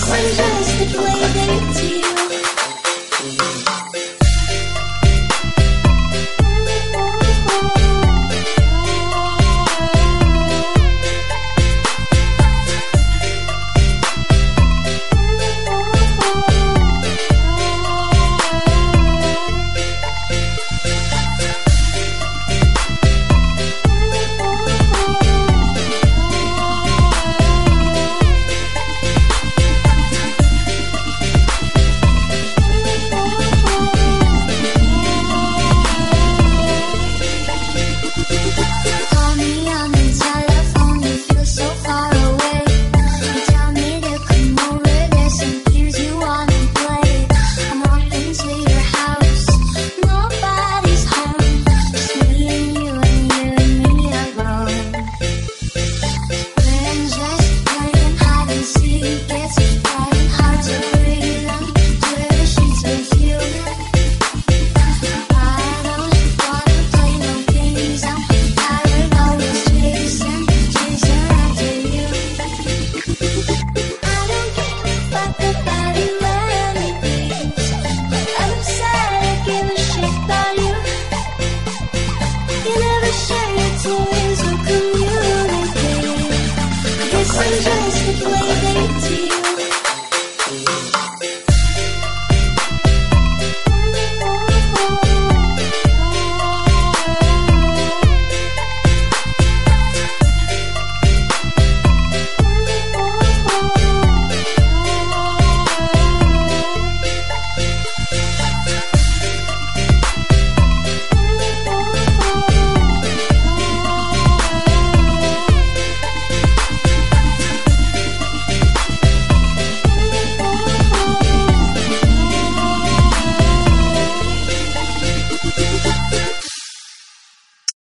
equations between it two.